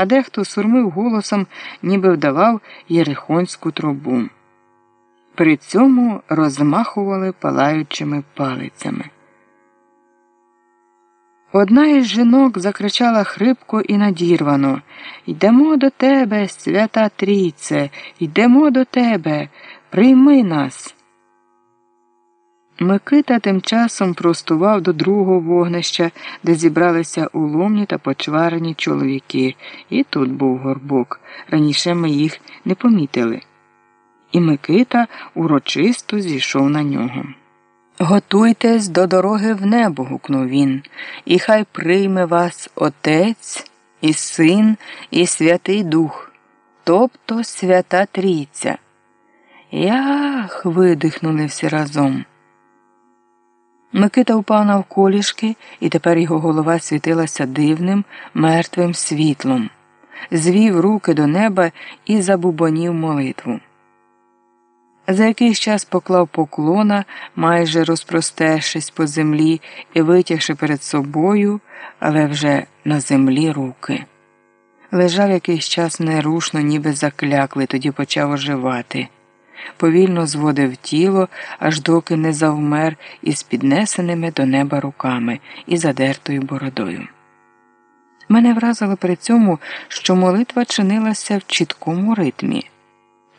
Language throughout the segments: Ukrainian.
а дехто сурмив голосом, ніби вдавав єрихонську трубу. При цьому розмахували палаючими палицями. Одна із жінок закричала хрипко і надірвано Йдемо до тебе, свята трійце, йдемо до тебе, прийми нас. Микита тим часом простував до другого вогнища, де зібралися уломні та почварені чоловіки, і тут був горбок. Раніше ми їх не помітили. І Микита урочисто зійшов на нього. Готуйтесь до дороги в небо, гукнув він, і хай прийме вас Отець, і Син, і Святий Дух, тобто Свята Трійця. Ях. видихнули всі разом. Микита впав навколішки, і тепер його голова світилася дивним, мертвим світлом, звів руки до неба і забубонів молитву. За якийсь час поклав поклона, майже розпростершись по землі і витягши перед собою, але вже на землі руки. Лежав якийсь час нерушно, ніби закляклий, тоді почав оживати. Повільно зводив тіло, аж доки не завмер із піднесеними до неба руками і задертою бородою. Мене вразило при цьому, що молитва чинилася в чіткому ритмі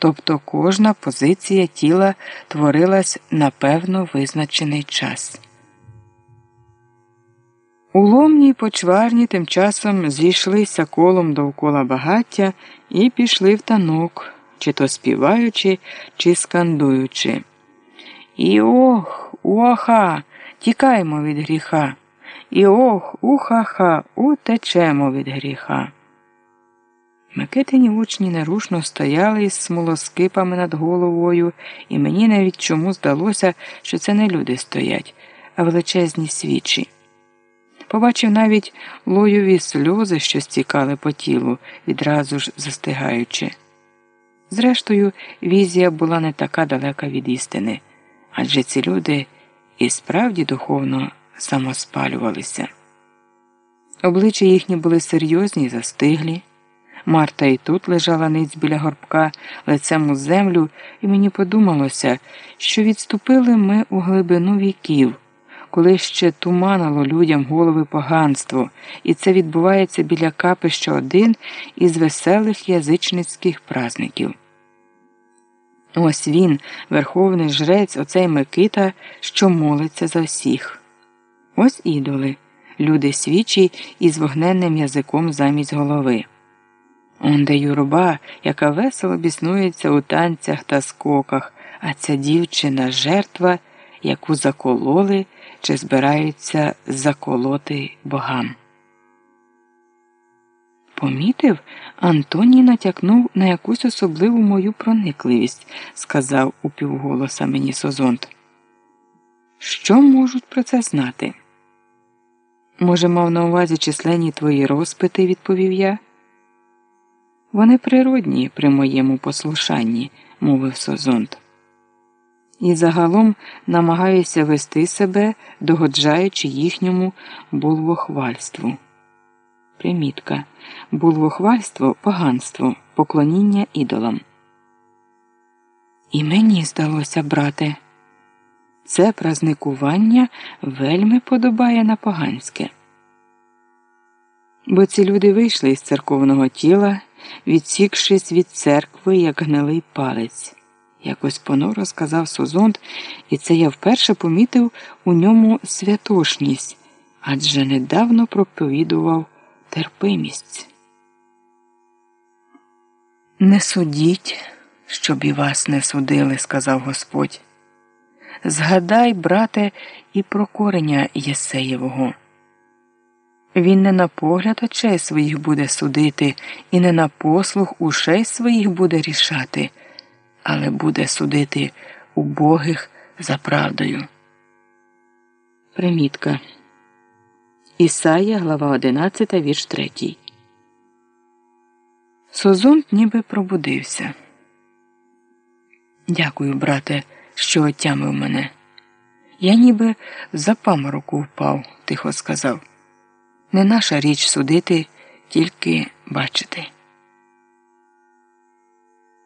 тобто кожна позиція тіла творилась на певно визначений час. Уломні й почварні тим часом зійшлися колом довкола багаття і пішли в танок, чи то співаючи, чи скандуючи. І ох, уаха, тікаймо від гріха. І ох, ухаха, утечемо від гріха. Микитині учні нерушно стояли із смолоскипами над головою, і мені навіть чому здалося, що це не люди стоять, а величезні свічі. Побачив навіть лойові сльози, що стікали по тілу, відразу ж застигаючи. Зрештою, візія була не така далека від істини, адже ці люди і справді духовно самоспалювалися. Обличчя їхні були серйозні застиглі. Марта і тут лежала ниць біля горбка лицем у землю, і мені подумалося, що відступили ми у глибину віків, коли ще туманило людям голови поганство, і це відбувається біля капища один із веселих язичницьких празників. Ось він, верховний жрець, оцей Микита, що молиться за всіх. Ось ідоли, люди свічі із вогненним язиком замість голови. Онде юрба, яка весело біснується у танцях та скоках, а ця дівчина жертва, яку закололи чи збираються заколоти богам. Помітив, Антоній натякнув на якусь особливу мою проникливість, сказав упівголоса мені Созонт. Що можуть про це знати? Може, мав на увазі численні твої розпити, відповів я. Вони природні при моєму послушанні, мовив Созонт. І загалом намагаюся вести себе, догоджаючи їхньому булвохвальству. Примітка. Булвохвальство поганство, поклоніння ідолам. І мені здалося, брате, це празникування вельми подобає на поганське. Бо ці люди вийшли із церковного тіла відсікшись від церкви, як гнилий палець. Якось понуро сказав Созонт, і це я вперше помітив у ньому святошність, адже недавно проповідував терпимість. Не судіть, щоб і вас не судили, сказав Господь. Згадай, брате, і про кореня Єсеєвого. Він не на погляд очей своїх буде судити, і не на послух ушей своїх буде рішати, але буде судити убогих за правдою. Примітка Ісая, глава 11, вірш 3. Созонт ніби пробудився. Дякую, брате, що отямив мене. Я ніби за памороку впав, тихо сказав. Не наша річ судити, тільки бачити.